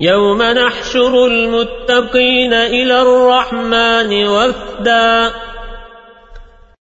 يوم نحشر المتقين إلى الرحمن وفداً